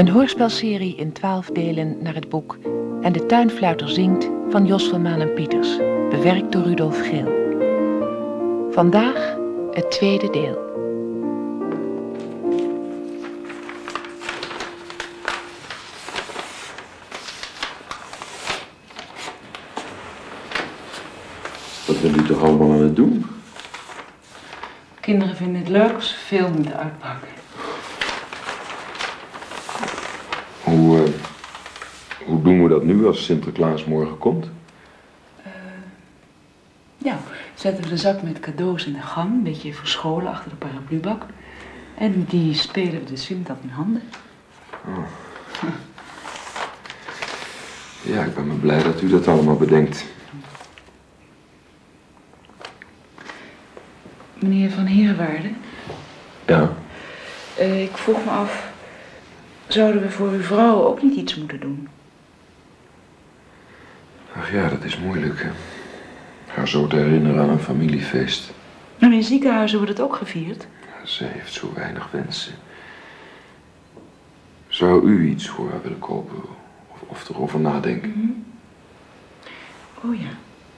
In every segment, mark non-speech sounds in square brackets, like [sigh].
Een hoorspelserie in twaalf delen naar het boek En de tuinfluiter zingt van Jos van Manen Pieters, bewerkt door Rudolf Geel. Vandaag het tweede deel. Wat bent u toch allemaal aan het doen? Kinderen vinden het leuk als ze veel moeten uitpakken. Hoe, eh, hoe doen we dat nu als Sinterklaas morgen komt? Ja, zetten we de zak met cadeaus in de gang, een beetje verscholen achter de paraplubak. En die spelen we de Sint in handen. Ja, ik ben me blij dat u dat allemaal bedenkt. Meneer Van Heerwaarde, Ja, eh, ik vroeg me af, zouden we voor uw vrouw ook niet iets moeten doen? Ach ja, dat is moeilijk. Hè? Haar zo te herinneren aan een familiefeest. Nou, in ziekenhuizen wordt het ook gevierd. Ja, Ze heeft zo weinig wensen. Zou u iets voor haar willen kopen? Of, of erover nadenken? Oh ja.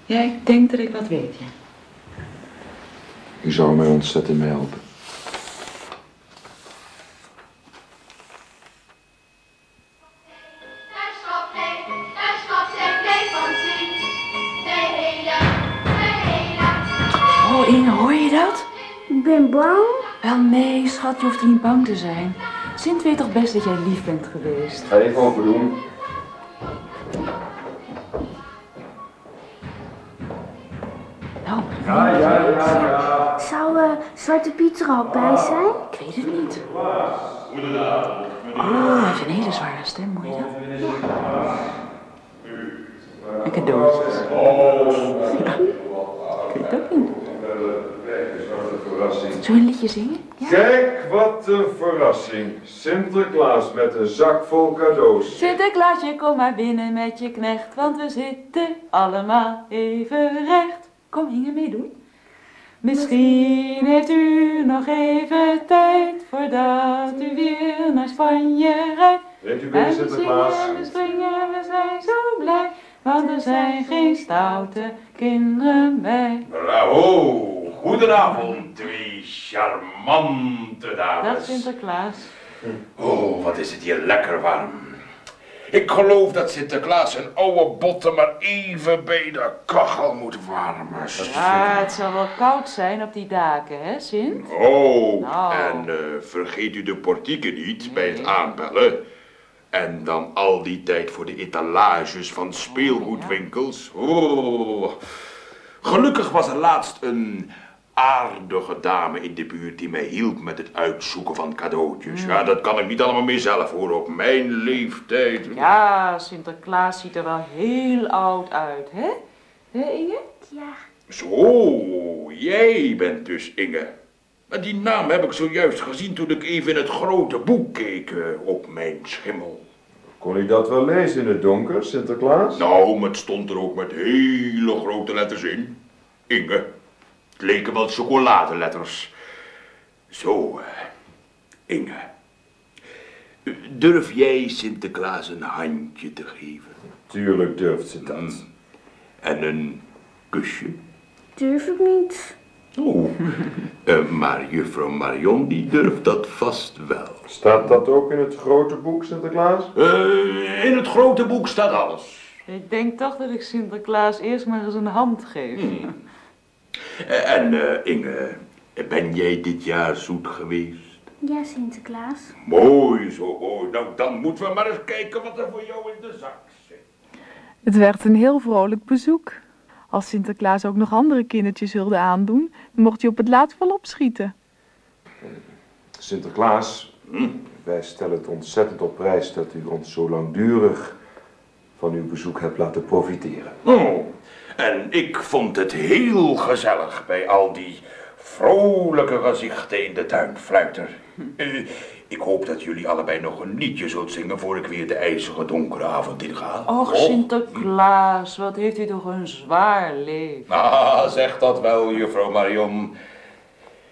Ja, ik denk dat ik wat weet, ja. U zou mij ontzettend mee helpen. Oh, Inge, hoor je dat? Ik ben bang. Wel nee, schat, je hoeft er niet bang te zijn. Sint weet toch best dat jij lief bent geweest? Ga even open doen. Nou, Zou eh, Zwarte Piet er al bij zijn? ik weet het niet. Oh, hij heeft een hele zware stem, hoor je dat? En cadeautjes. Ja, ik weet het ook niet. Zullen we een liedje zingen? Ja? Kijk, wat een verrassing. Sinterklaas met een zak vol cadeaus. Sinterklaasje, kom maar binnen met je knecht, want we zitten allemaal even recht. Kom, Inge, meedoen. Misschien heeft u nog even tijd voordat u weer naar Spanje rijdt. Neemt u En binnen, we Sinterklaas? we springen, we zijn zo blij, want er zijn geen stoute kinderen bij. Bravo! Goedenavond, twee charmante Dat dames. Sinterklaas. Oh, wat is het hier lekker warm. Ik geloof dat Sinterklaas zijn oude botten maar even bij de kachel moet warmen. Ja, het zal wel koud zijn op die daken, hè, Sint? Oh, Nou. en eh, vergeet u de portieken niet bij het aanbellen. En dan al die tijd voor de etalages van speelgoedwinkels. Oh. Gelukkig was er laatst een aardige dame in de buurt die mij hielp met het uitzoeken van cadeautjes. Ja, dat kan ik niet allemaal meer zelf hoor, op mijn leeftijd. Ja, Sinterklaas ziet er wel heel oud uit, hè? Hè, Inge? Ja. Zo, jij bent dus Inge. Maar die naam heb ik zojuist gezien toen ik even in het grote boek keek eh, op mijn schimmel. Kon u dat wel lezen in het donker, Sinterklaas? Nou, maar het stond er ook met hele grote letters in. Inge. Het leken wel chocoladeletters. Zo, eh, Inge. Durf jij Sinterklaas een handje te geven? Tuurlijk durft ze dat. En een kusje? Durf ik niet. Oh, [laughs] eh, maar juffrouw Marion die durft dat vast wel. Staat dat ook in het grote boek, Sinterklaas? Eh, in het grote boek staat alles. Ik denk toch dat ik Sinterklaas eerst maar eens een hand geef. Eh, en eh, Inge, ben jij dit jaar zoet geweest? Ja, Sinterklaas. Mooi zo, mooi. Nou, dan moeten we maar eens kijken wat er voor jou in de zak zit. Het werd een heel vrolijk bezoek. Als Sinterklaas ook nog andere kindertjes wilde aandoen, dan mocht hij op het laatst wel opschieten. Sinterklaas, wij stellen het ontzettend op prijs dat u ons zo langdurig van uw bezoek hebt laten profiteren. Oh, en ik vond het heel gezellig bij al die vrolijke gezichten in de tuinfluiter. Eh, ik hoop dat jullie allebei nog een liedje zult zingen voor ik weer de ijzige donkere avond inga. Och, Sinterklaas, wat heeft u toch een zwaar leven. Ah, zeg dat wel, juffrouw Marion.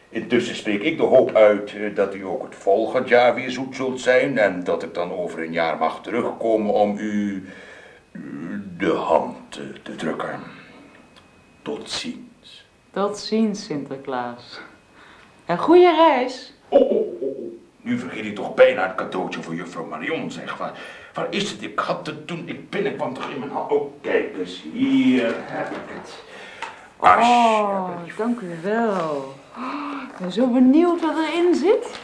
Intussen spreek ik de hoop uit eh, dat u ook het volgend jaar weer zoet zult zijn en dat ik dan over een jaar mag terugkomen om u de hand te drukken. Tot ziens. Tot ziens, Sinterklaas. En goede reis. Oh, oh, oh, oh. Nu vergeet ik toch bijna het cadeautje voor juffrouw Marion, zeg. Waar, waar is het? Ik had het toen ik binnenkwam toch in mijn hand. Oh, kijk eens, hier heb ik het. Oh, dank u wel. Ik ben zo benieuwd wat erin zit.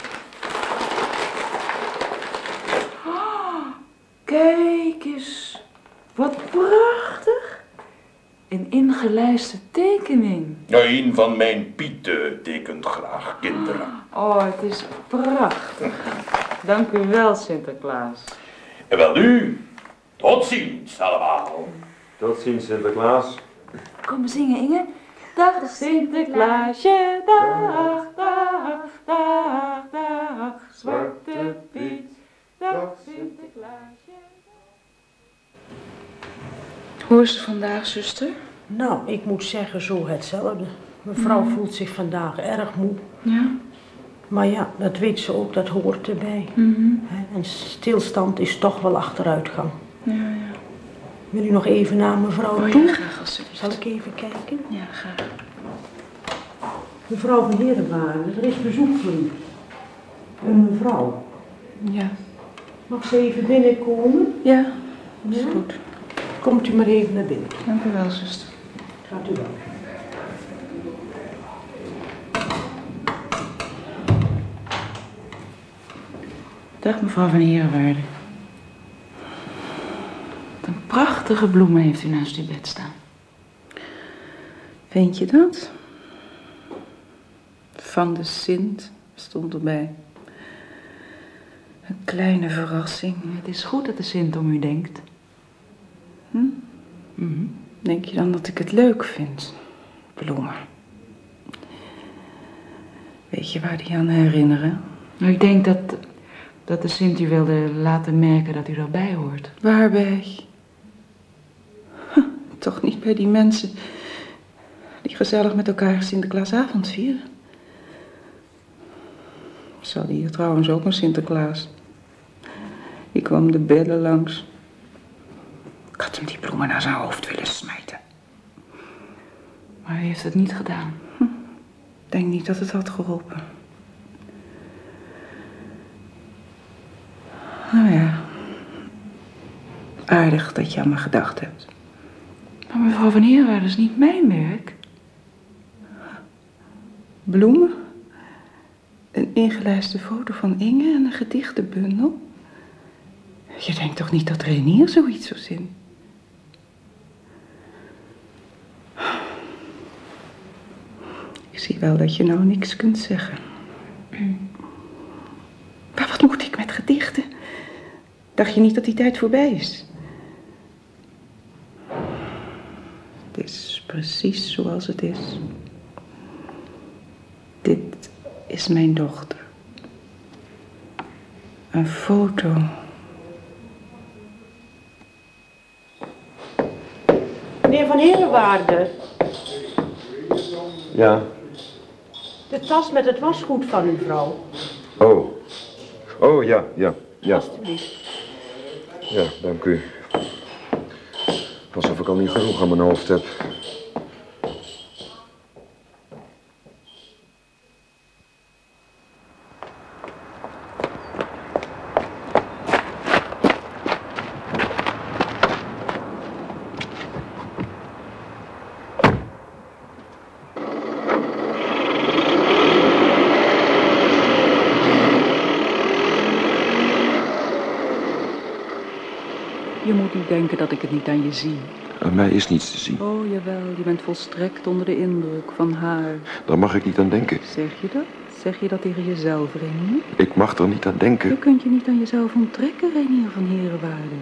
Oh, kijk eens. Wat prachtig. Een ingelijste tekening. Een van mijn pieten tekent graag kinderen. Oh, het is prachtig. Dank u wel, Sinterklaas. En wel nu, tot ziens allemaal. Tot ziens, Sinterklaas. Kom we zingen, Inge. Dag Sinterklaasje, dag, dag, dag, dag, Zwarte Piet. Dag Sinterklaasje. Hoe is het vandaag, zuster? Nou, ik moet zeggen zo hetzelfde. Mevrouw voelt zich vandaag erg moe. Ja. Maar ja, dat weet ze ook, dat hoort erbij. Hè, En stilstand is toch wel achteruitgang. Ja, ja. Wil u nog even naar mevrouw Oh toe? ja, graag alsjeblieft. Zal ik even kijken? Ja, graag. Mevrouw van er is bezoek voor u. Een mevrouw. Ja. Mag ze even binnenkomen? Ja, is goed. Komt u maar even naar binnen. Dank u wel, zuster. Gaat u wel. Dag mevrouw van Herenwaarde. Wat een prachtige bloemen heeft u naast uw bed staan. Vind je dat? Van de Sint stond erbij. Kleine verrassing. Het is goed dat de Sint om u denkt. Hm? Mhm. Denk je dan dat ik het leuk vind? Bloemen. Weet je waar die aan herinneren? Nou, ik denk dat, dat de Sint u wilde laten merken dat u erbij hoort. Waarbij? Huh, Toch niet bij die mensen die gezellig met elkaar Sinterklaasavond vieren. Ze hadden hier trouwens ook een Sinterklaas. Die kwam de bellen langs. Ik had hem die bloemen naar zijn hoofd willen smijten. Maar u heeft het niet gedaan. Ik denk niet dat het had geholpen. Nou ja. Aardig dat je aan me gedacht hebt. Maar mevrouw van Herenwaarde is niet mijn werk. Bloemen? Een ingelijste foto van Inge en een gedichtenbundel? Je denkt toch niet dat Renier zoiets zien? Ik zie wel dat je nou niks kunt zeggen. Maar wat moet ik met gedichten? Dacht je niet dat die tijd voorbij is? Het is precies zoals het is. Dit is mijn dochter. Een foto. Van Herenwaarde, Ja. de tas met het wasgoed van uw vrouw. Oh. Oh, ja, ja, ja. Alsjeblieft. Ja, dank u. Alsof ik al niet genoeg aan mijn hoofd heb. Moet niet denken dat ik het niet aan je zie. Aan mij is niets te zien. Oh jawel, je bent volstrekt onder de indruk van haar. Daar mag ik niet aan denken. Zeg je dat? Zeg je dat tegen jezelf, Renier? Ik mag er niet aan denken. Je kunt je niet aan jezelf onttrekken, Renier van Herenwaarde.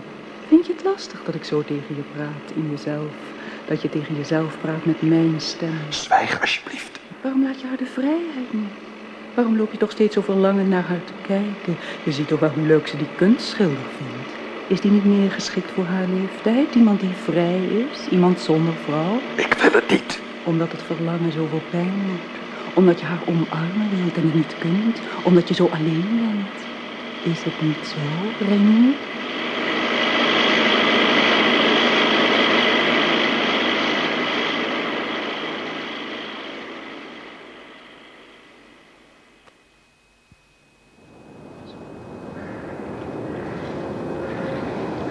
Vind je het lastig dat ik zo tegen je praat in jezelf? Dat je tegen jezelf praat met mijn stem? Zwijg alsjeblieft. Waarom laat je haar de vrijheid niet? Waarom loop je toch steeds zo verlangend naar haar te kijken? Je ziet toch wel hoe leuk ze die kunstschilder vindt. Is die niet meer geschikt voor haar leeftijd? Iemand die vrij is? Iemand zonder vrouw? Ik wil het niet. Omdat het verlangen zoveel pijn doet. Omdat je haar omarmen wilt en het niet kunt. Omdat je zo alleen bent. Is het niet zo, Remy?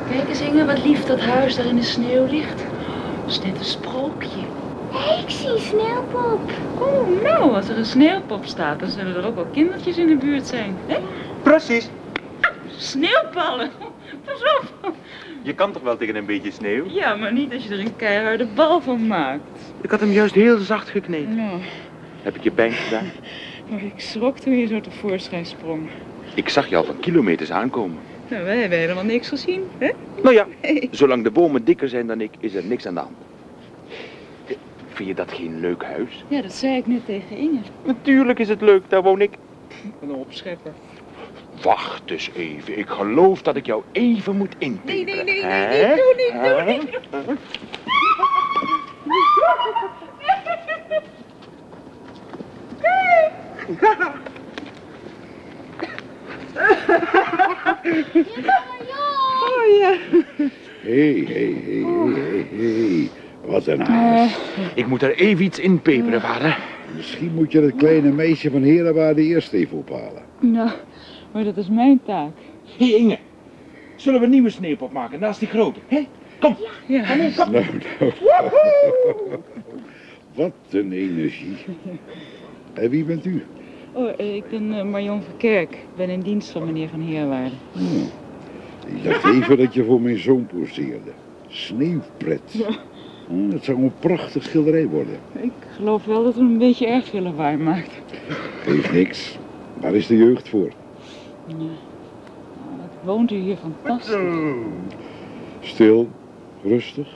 Kijk eens Inge, wat lief dat huis daar in de sneeuw ligt. Is net een sprookje. Hé, ik zie een sneeuwpop. Oh, nou, als er een sneeuwpop staat, dan zullen er ook wel kindertjes in de buurt zijn. Hè? Precies. Sneeuwballen. Pas op. Je kan toch wel tegen een beetje sneeuw? Ja, maar niet als je er een keiharde bal van maakt. Ik had hem juist heel zacht gekneed. Nou, Heb ik je pijn gedaan? maar ik schrok toen je zo tevoorschijn sprong. Ik zag je al van kilometers aankomen. Nou, wij hebben helemaal niks gezien, hè? Nou ja, zolang de bomen dikker zijn dan ik, is er niks aan de hand. Vind je dat geen leuk huis? Ja, dat zei ik net tegen Inge. Natuurlijk is het leuk, daar woon ik. Een opschepper. Wacht eens even, ik geloof dat ik jou even moet inpeperen. Nee, nee, nee, nee, nee, doe niet, doe niet. [laughs] Oh ja. Hé, hé, hé, hé, hé. Wat een haast. Ik moet er even iets inpeperen, vader. Misschien moet je dat kleine meisje van Herenwaarde eerst even ophalen. Nou, maar dat is mijn taak. Hé hey Inge, zullen we een nieuwe sneeuwpop maken naast die grote? Hè? Kom, Ja. kom op, kom. Nou, nou. Wat een energie. En wie bent u? Oh, eh, ik ben eh, Marion Verkerk. Ik ben in dienst van meneer Van Heerwaarde. Hmm. Ik dacht even dat je voor mijn zoon poseerde. Sneeuwpret. Hm, dat zou een prachtig schilderij worden. Ik geloof wel dat het een beetje erg veel lawaai maakt. Geeft niks. Daar is de jeugd voor. Ja. Nou, Het woont u hier fantastisch. Stil, rustig.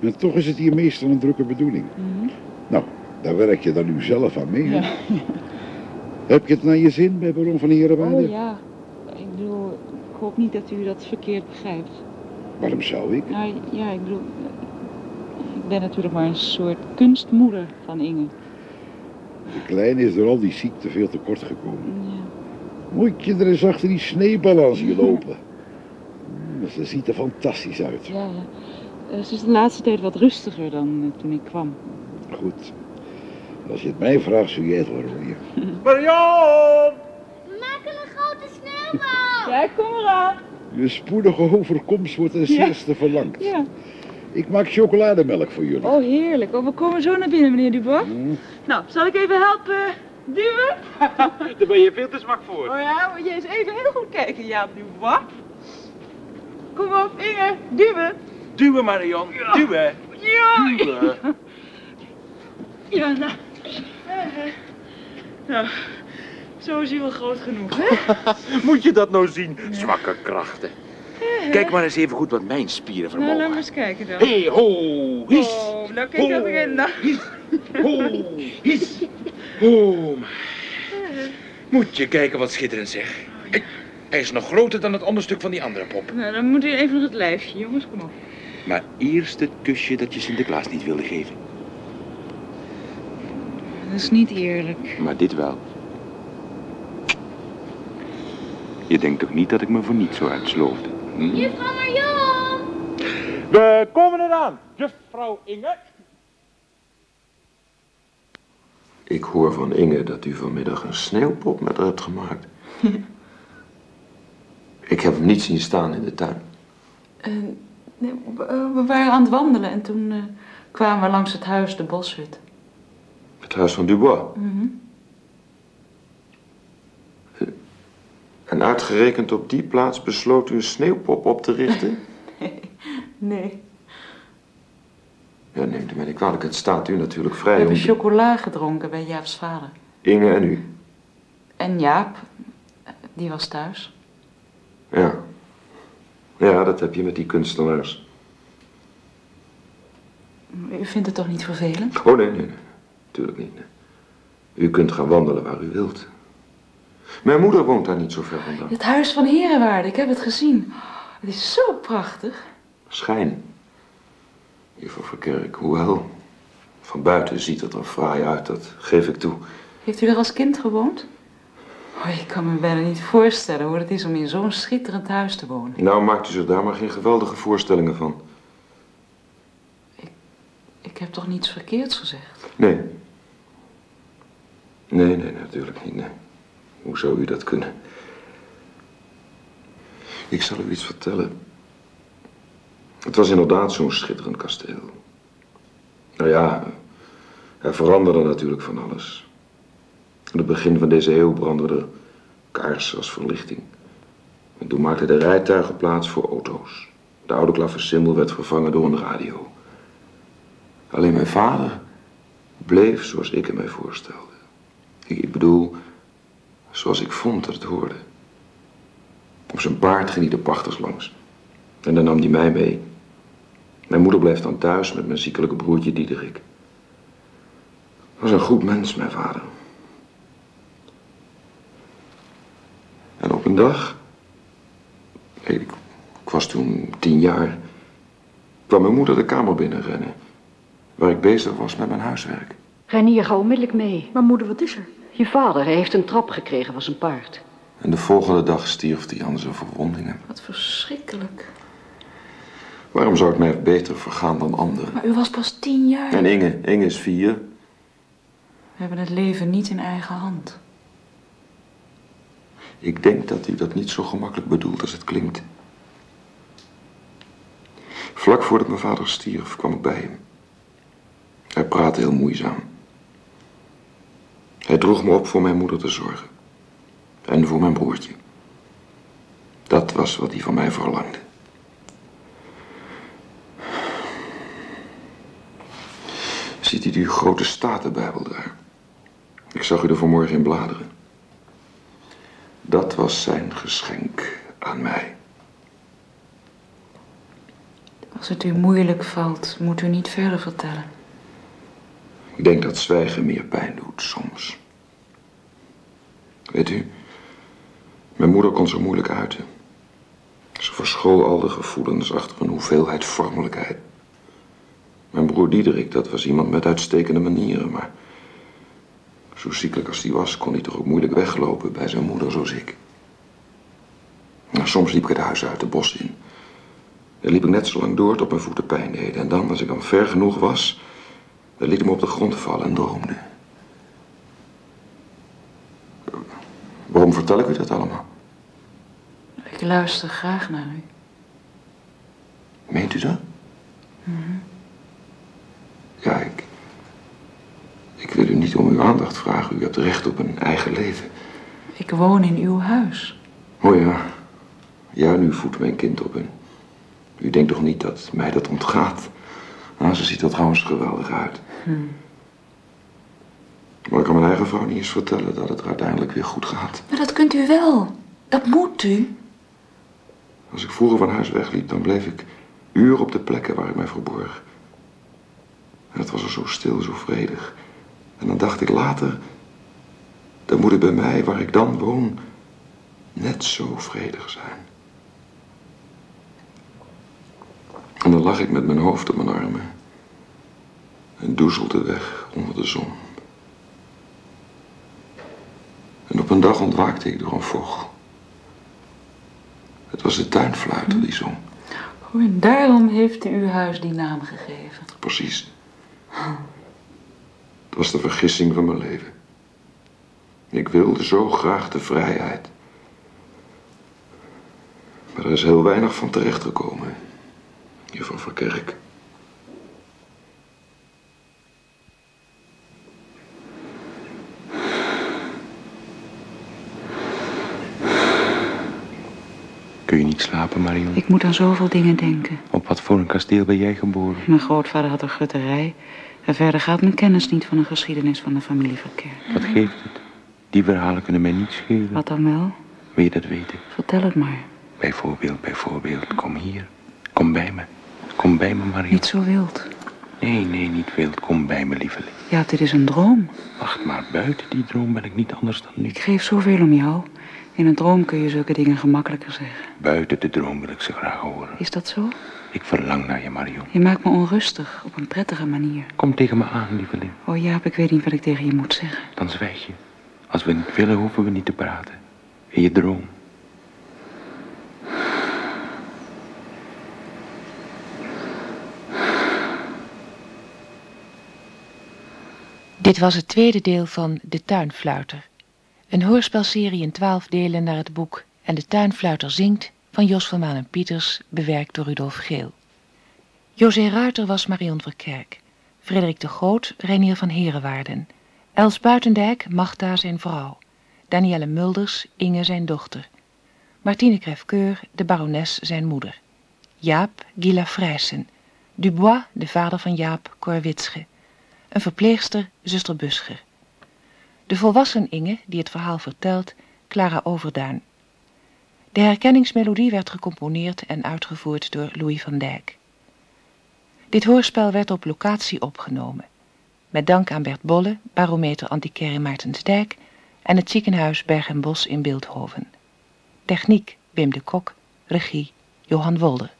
En toch is het hier meestal een drukke bedoeling. Mhm. Nou, daar werk je dan nu zelf aan mee. Ja. Heb je het naar je zin bij baron van Herenwaarde? Oh ja. Ik bedoel, ik hoop niet dat u dat verkeerd begrijpt. Waarom zou ik? Nou ja, ik bedoel, ik ben natuurlijk maar een soort kunstmoeder van Inge. De kleine is door al die ziekte veel te kort gekomen. Ja. Mooi kinderen zag achter die sneeuwballen aan zien lopen. Ze ziet er fantastisch uit. Ja, ja. Eh, Ze is de laatste tijd wat rustiger dan eh, toen ik kwam. Goed. Als je het mij vraagt, zul jij het wel rooien. [laughs] Marion! We maken een grote sneeuwbal. Ja, kom eraan. Je spoedige overkomst wordt ten Ja. zeerste verlangd. Ja. Ik maak chocolademelk voor jullie. Oh, heerlijk. Oh, we komen zo naar binnen, meneer Dubois. Hm. Nou, zal ik even helpen duwen? [laughs] Daar ben je veel te zwak voor. Oh ja, moet je eens even heel goed kijken, Jaap Dubois. Kom op, Inge, duwen. Duwen, Marion, duwen. Ja. Duwen. [laughs] Ja, nou. Eh, eh. Nou, zo is hij wel groot genoeg, hè? [laughs] Moet je dat nou zien? Zwakke krachten. Kijk maar eens even goed wat mijn spieren Nou, laat vermogen. maar eens kijken dan. Hé, ho, his. Oh, nou kijk dat erin dan. Ho, his. Ho, maar. Moet je kijken wat schitterend zeg. Hij is nog groter dan het onderstuk van die andere pop. Nou, dan moet u even nog het lijfje, jongens, kom op. Maar eerst het kusje dat je Sinterklaas niet wilde geven. Dat is niet eerlijk. Maar dit wel. Je denkt toch niet dat ik me voor niets zo uitsloofde? Hm? Juffrouw Marion. We komen eraan, juffrouw Inge. Ik hoor van Inge dat u vanmiddag een sneeuwpop met haar hebt gemaakt. [laughs] Ik heb hem niet zien staan in de tuin. Eh, nee, we, eh, we waren aan het wandelen en toen eh, kwamen we langs het huis, de boshut. Het huis van Dubois. Mhm. En uitgerekend op die plaats besloot u een sneeuwpop op te richten? [laughs] Nee, Ja, neemt u mij niet kwalijk. Het staat u natuurlijk we vrij hebben om... chocola gedronken bij Jaap's vader. Inge en u. En Jaap, die was thuis. Ja. Ja, dat heb je met die kunstenaars. U vindt het toch niet vervelend? Oh, nee, nee, nee. Natuurlijk niet. U kunt gaan wandelen waar u wilt. Mijn moeder woont daar niet zo ver vandaan. Het huis van Herenwaarde, ik heb het gezien. Het is zo prachtig. Schijn. Juffrouw Verkerk, hoewel... Van buiten ziet het er fraai uit, dat geef ik toe. Heeft u er als kind gewoond? Oh, ik kan me bijna niet voorstellen hoe het is om in zo'n schitterend huis te wonen. Nou maakt u zich daar maar geen geweldige voorstellingen van. Ik heb toch niets verkeerds gezegd? Nee. Nee, nee, natuurlijk niet, nee. Hoe zou u dat kunnen? Ik zal u iets vertellen. Het was inderdaad zo'n schitterend kasteel. Nou ja, er veranderde natuurlijk van alles. Aan het begin van deze eeuw brandden er kaarsen als verlichting. En toen maakten de rijtuigen plaats voor auto's. De oude klaversymbol werd vervangen door een radio. Alleen mijn vader bleef zoals ik hem mij voorstelde. Ik, bedoel, zoals ik vond dat het hoorde. Op zijn paard ging hij de pachters langs. En dan nam hij mij mee. Mijn moeder bleef dan thuis met mijn ziekelijke broertje Diederik. Was een goed mens, mijn vader. En op een dag, ik, ik was toen tien jaar, kwam mijn moeder de kamer binnenrennen, waar ik bezig was met mijn huiswerk. Reinier, ga onmiddellijk mee. Maar moeder, wat is er? Je vader, heeft een trap gekregen van zijn paard. En de volgende dag stierf hij aan zijn verwondingen. Wat verschrikkelijk. Waarom zou het mij beter vergaan dan anderen? Maar u was pas tien jaar. En Inge, Inge is vier. We hebben het leven niet in eigen hand. Ik denk dat u dat niet zo gemakkelijk bedoelt als het klinkt. Vlak voordat mijn vader stierf, kwam ik bij hem. Hij praatte heel moeizaam. Hij droeg me op voor mijn moeder te zorgen. En voor mijn broertje. Dat was wat hij van mij verlangde. Ziet u die grote statenbijbel daar? Ik zag u er vanmorgen in bladeren. Dat was zijn geschenk aan mij. Als het u moeilijk valt, moet u niet verder vertellen. Ik denk dat zwijgen meer pijn doet soms. Weet u, mijn moeder kon zo moeilijk uiten. Ze verschool al de gevoelens achter een hoeveelheid vormelijkheid. Mijn broer Diederik, dat was iemand met uitstekende manieren, maar zo ziekelijk als hij was, kon hij toch ook moeilijk weglopen bij zijn moeder zoals ik. Nou, soms liep ik het huis uit, de bos in. Dan liep ik net zo lang door tot mijn voeten pijn deden. En dan, als ik dan ver genoeg was, dan liet me op de grond vallen en droomde. Waarom vertel ik u dat allemaal? Ik luister graag naar u. Meent u dat? Mhm. Ja, ik... Ik wil u niet om uw aandacht vragen. U hebt recht op een eigen leven. Ik woon in uw huis. Oh ja. Ja, nu voedt mijn kind op en... U denkt toch niet dat mij dat ontgaat? Nou, ze ziet er trouwens geweldig uit. Hm. Maar ik kan mijn eigen vrouw niet eens vertellen dat het er uiteindelijk weer goed gaat. Maar dat kunt u wel. Dat moet u. Als ik vroeger van huis wegliep, dan bleef ik uren op de plekken waar ik mij verborg. En het was er zo stil, zo vredig. En dan dacht ik later, dan moet het bij mij, waar ik dan woon, net zo vredig zijn. En dan lag ik met mijn hoofd op mijn armen en doezelde weg onder de zon. En op een dag ontwaakte ik door een vogel. Het was de tuinfluiter die zong. Oh, en daarom heeft u uw huis die naam gegeven. Precies. Het was de vergissing van mijn leven. Ik wilde zo graag de vrijheid. Maar er is heel weinig van terechtgekomen, juffrouw Verkerk. Kun je niet slapen, Marion? Ik moet aan zoveel dingen denken. Op wat voor een kasteel ben jij geboren? Mijn grootvader had een gutterij. En verder gaat mijn kennis niet van de geschiedenis van de familie Verkerk. Wat geeft het? Die verhalen kunnen mij niet schelen. Wat dan wel? Wil je dat weten? Vertel het maar. Bijvoorbeeld, bijvoorbeeld, kom hier. Kom bij me. Kom bij me, Marion. Niet zo wild. Nee, nee, niet wild. Kom bij me, lieveling. Ja, dit is een droom. Wacht maar, buiten die droom ben ik niet anders dan nu. Ik geef zoveel om jou. In een droom kun je zulke dingen gemakkelijker zeggen. Buiten de droom wil ik ze graag horen. Is dat zo? Ik verlang naar je, Marion. Je maakt me onrustig, op een prettige manier. Kom tegen me aan, lieveling. Oh Jaap, ik weet niet wat ik tegen je moet zeggen. Dan zwijg je. Als we niet willen, hoeven we niet te praten. In je droom. Dit was het tweede deel van De Tuinfluiter. Een hoorspelserie in twaalf delen naar het boek En de Tuinfluiter zingt van Jos van Maan en Pieters, bewerkt door Rudolf Geel. José Ruiter was Marion Verkerk. Frederik de Groot, Reinier van Herenwaarden. Els Buitendijk, Magda zijn vrouw. Danielle Mulders, Inge zijn dochter. Martine Crèveceur, de barones zijn moeder. Jaap, Gila Vrijsen. Dubois, de vader van Jaap, Korwitsche. Een verpleegster, zuster Buscher. De volwassen Inge, die het verhaal vertelt, Clara Overduin. De herkenningsmelodie werd gecomponeerd en uitgevoerd door Louis van Dijk. Dit hoorspel werd op locatie opgenomen. Met dank aan Bert Bolle, barometer Antiquaire Maartensdijk en het ziekenhuis Berg en Bos in Beeldhoven. Techniek Wim de Kok, regie Johan Wolder.